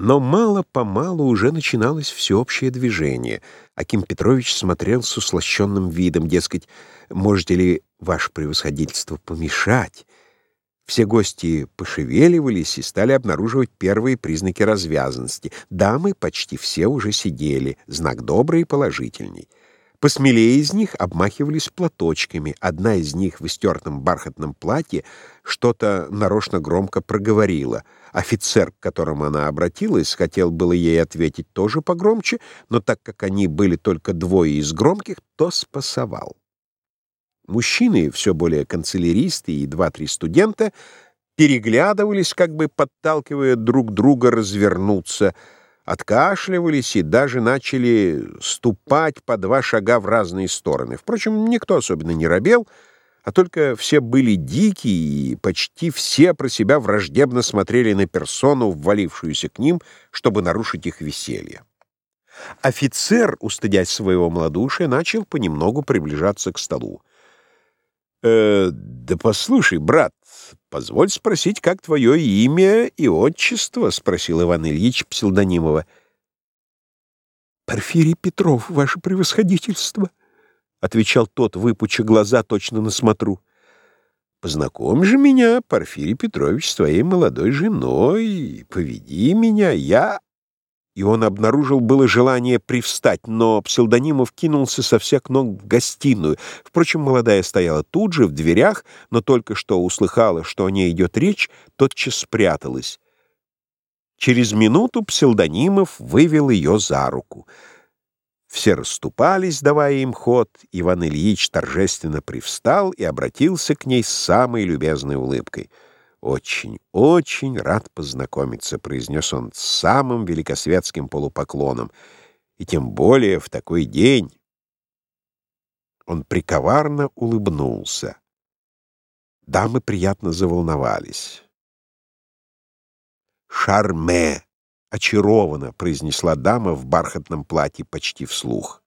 Но мало-помалу уже начиналось всеобщее движение. Аким Петрович смотрел с услощенным видом, дескать, можете ли, ваше превосходительство, помешать? Все гости пошевеливались и стали обнаруживать первые признаки развязанности. Дамы почти все уже сидели, знак добрый и положительный. Посмелее из них обмахивались платочками. Одна из них в истертом бархатном платье что-то нарочно громко проговорила. Офицер, к которому она обратилась, хотел было ей ответить тоже погромче, но так как они были только двое из громких, то спасовал. Мужчины, все более канцеляристы и два-три студента, переглядывались, как бы подталкивая друг друга развернуться — откашливались и даже начали ступать по два шага в разные стороны. Впрочем, никто особенно не робел, а только все были дикие, и почти все про себя враждебно смотрели на персону, ввалившуюся к ним, чтобы нарушить их веселье. Офицер, устыдясь своего малодушия, начал понемногу приближаться к столу. «Э, «Да послушай, брат, позволь спросить, как твое имя и отчество?» — спросил Иван Ильич Псилдонимова. «Порфирий Петров, ваше превосходительство», — отвечал тот, выпуча глаза точно на смотру. «Познакомь же меня, Порфирий Петрович, с твоей молодой женой, поведи меня, я и он обнаружил было желание привстать, но псевдонимов кинулся со всех ног в гостиную. Впрочем, молодая стояла тут же, в дверях, но только что услыхала, что о ней идет речь, тотчас спряталась. Через минуту псевдонимов вывел ее за руку. Все расступались, давая им ход. Иван Ильич торжественно привстал и обратился к ней с самой любезной улыбкой — «Очень, очень рад познакомиться», — произнес он с самым великосветским полупоклоном, «и тем более в такой день». Он приковарно улыбнулся. Дамы приятно заволновались. «Шарме!» — очарованно произнесла дама в бархатном платье почти вслух.